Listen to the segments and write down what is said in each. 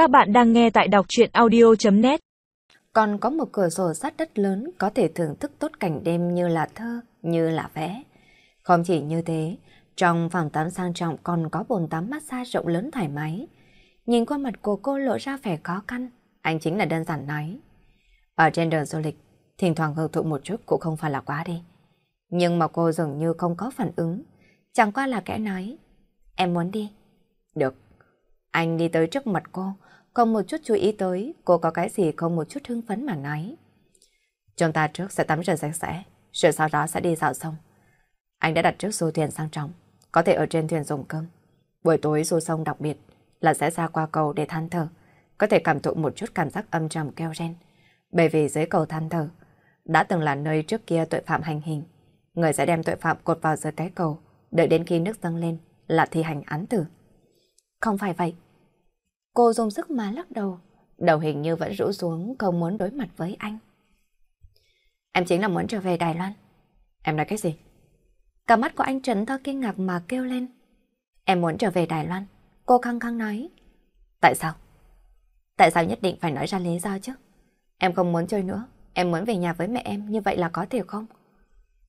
Các bạn đang nghe tại đọc chuyện audio.net Còn có một cửa sổ sát đất lớn có thể thưởng thức tốt cảnh đêm như là thơ, như là vẽ. Không chỉ như thế, trong phòng tắm sang trọng còn có bồn tắm massage rộng lớn thoải mái. Nhìn qua mặt của cô lộ ra vẻ khó khăn, anh chính là đơn giản nói. Ở trên đường du lịch, thỉnh thoảng hưởng thụ một chút cũng không phải là quá đi. Nhưng mà cô dường như không có phản ứng, chẳng qua là kẻ nói. Em muốn đi. Được. Anh đi tới trước mặt cô, không một chút chú ý tới cô có cái gì không một chút hưng phấn mà nói. Chúng ta trước sẽ tắm rửa sạch sẽ, rồi sau đó sẽ đi dạo sông. Anh đã đặt trước du thuyền sang trọng, có thể ở trên thuyền dùng cơm. Buổi tối du sông đặc biệt là sẽ ra qua cầu để than thở, có thể cảm thụ một chút cảm giác âm trầm keo ren. Bởi vì dưới cầu than thở, đã từng là nơi trước kia tội phạm hành hình. Người sẽ đem tội phạm cột vào dưới cái cầu, đợi đến khi nước dâng lên là thi hành án tử. Không phải vậy. Cô dùng sức mà lắc đầu, đầu hình như vẫn rũ xuống không muốn đối mặt với anh. Em chính là muốn trở về Đài Loan. Em nói cái gì? Cả mắt của anh Trần to kinh ngạc mà kêu lên. Em muốn trở về Đài Loan. Cô khăng khăng nói. Tại sao? Tại sao nhất định phải nói ra lý do chứ? Em không muốn chơi nữa. Em muốn về nhà với mẹ em. Như vậy là có thể không?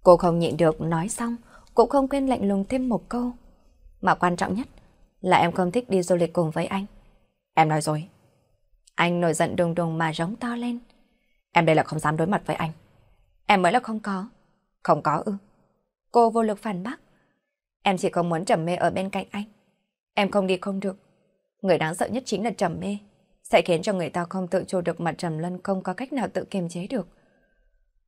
Cô không nhịn được nói xong. Cũng không quên lạnh lùng thêm một câu. Mà quan trọng nhất là em không thích đi du lịch cùng với anh. Em nói rồi. Anh nổi giận đùng đùng mà rống to lên. Em đây là không dám đối mặt với anh. Em mới là không có. Không có ư. Cô vô lực phản bác. Em chỉ không muốn trầm mê ở bên cạnh anh. Em không đi không được. Người đáng sợ nhất chính là trầm mê. Sẽ khiến cho người ta không tự chủ được mà trầm lân không có cách nào tự kiềm chế được.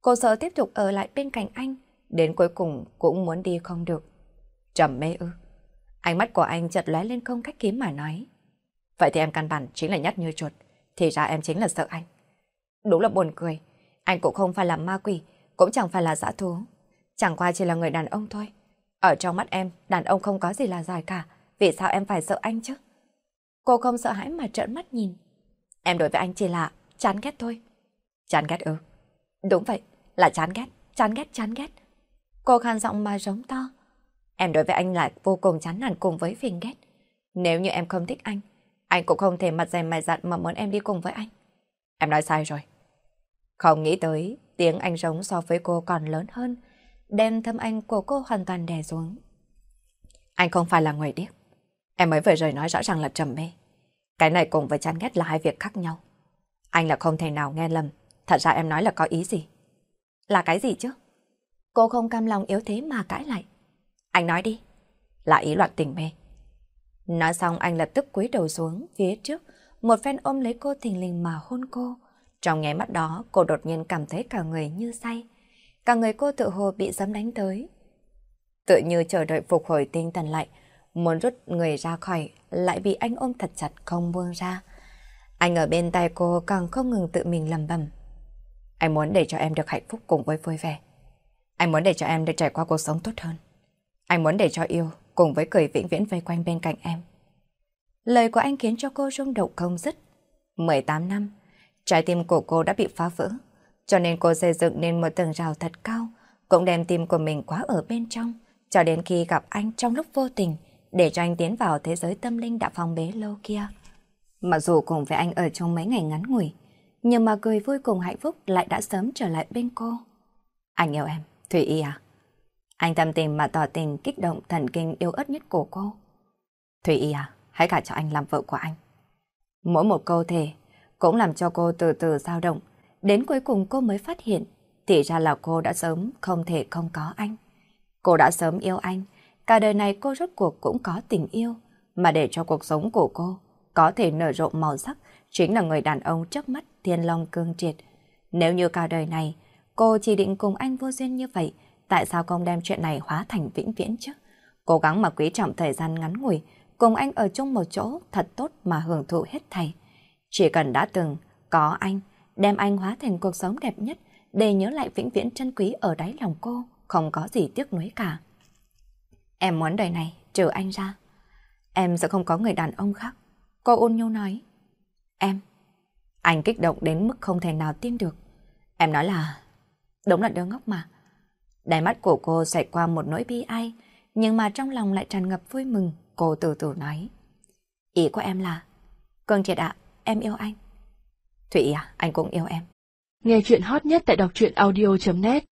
Cô sợ tiếp tục ở lại bên cạnh anh. Đến cuối cùng cũng muốn đi không được. Trầm mê ư. Ánh mắt của anh chợt lóe lên không cách kiếm mà nói. Vậy thì em căn bản chính là nhát như chuột. Thì ra em chính là sợ anh. Đúng là buồn cười. Anh cũng không phải là ma quỷ, cũng chẳng phải là dã thú. Chẳng qua chỉ là người đàn ông thôi. Ở trong mắt em, đàn ông không có gì là giỏi cả. Vì sao em phải sợ anh chứ? Cô không sợ hãi mà trợn mắt nhìn. Em đối với anh chỉ là chán ghét thôi. Chán ghét ư? Đúng vậy, là chán ghét, chán ghét, chán ghét. Cô khàn giọng mà giống to. Em đối với anh lại vô cùng chán nản cùng với phiền ghét. Nếu như em không thích anh, anh cũng không thể mặt dày mày dặn mà muốn em đi cùng với anh. Em nói sai rồi. Không nghĩ tới, tiếng anh giống so với cô còn lớn hơn, đem thâm anh của cô hoàn toàn đè xuống. Anh không phải là người điếc. Em mới vừa rồi nói rõ ràng là trầm mê. Cái này cùng với chán ghét là hai việc khác nhau. Anh là không thể nào nghe lầm. Thật ra em nói là có ý gì? Là cái gì chứ? Cô không cam lòng yếu thế mà cãi lại. Anh nói đi. Là ý loạn tình mê. Nói xong anh lập tức cúi đầu xuống phía trước, một phen ôm lấy cô thình lình mà hôn cô. Trong nháy mắt đó, cô đột nhiên cảm thấy cả người như say. Cả người cô tự hồ bị giấm đánh tới. Tự như chờ đợi phục hồi tinh thần lại, muốn rút người ra khỏi, lại bị anh ôm thật chặt không buông ra. Anh ở bên tay cô càng không ngừng tự mình lầm bầm. Anh muốn để cho em được hạnh phúc cùng với vui vẻ. Anh muốn để cho em được trải qua cuộc sống tốt hơn. Anh muốn để cho yêu cùng với cười vĩnh viễn vây quanh bên cạnh em. Lời của anh khiến cho cô rung động không dứt. 18 năm, trái tim của cô đã bị phá vỡ, cho nên cô xây dựng nên một tầng rào thật cao, cũng đem tim của mình quá ở bên trong, cho đến khi gặp anh trong lúc vô tình, để cho anh tiến vào thế giới tâm linh đã phong bế lâu kia. Mặc dù cùng với anh ở trong mấy ngày ngắn ngủi, nhưng mà cười vui cùng hạnh phúc lại đã sớm trở lại bên cô. Anh yêu em, Thủy Y à? Anh tâm tình mà tỏ tình kích động thần kinh yêu ớt nhất của cô. Thủy Y à, hãy cả cho anh làm vợ của anh. Mỗi một câu thề cũng làm cho cô từ từ dao động, đến cuối cùng cô mới phát hiện thì ra là cô đã sớm không thể không có anh. Cô đã sớm yêu anh, cả đời này cô rốt cuộc cũng có tình yêu, mà để cho cuộc sống của cô có thể nở rộ màu sắc chính là người đàn ông trước mắt thiên long cương triệt. Nếu như cả đời này cô chỉ định cùng anh vô duyên như vậy, tại sao không đem chuyện này hóa thành vĩnh viễn chứ? Cố gắng mà quý trọng thời gian ngắn ngủi, cùng anh ở chung một chỗ thật tốt mà hưởng thụ hết thảy. Chỉ cần đã từng có anh, đem anh hóa thành cuộc sống đẹp nhất để nhớ lại vĩnh viễn chân quý ở đáy lòng cô, không có gì tiếc nuối cả. Em muốn đời này trừ anh ra, em sẽ không có người đàn ông khác. Cô ôn nhu nói. Em. Anh kích động đến mức không thể nào tin được. Em nói là... Đúng là đứa ngốc mà. Đáy mắt của cô xảy qua một nỗi bi ai, nhưng mà trong lòng lại tràn ngập vui mừng, cô từ từ nói. Ý của em là, Cường Triệt ạ, em yêu anh. Thủy à, anh cũng yêu em. Nghe chuyện hot nhất tại đọc truyện audio.net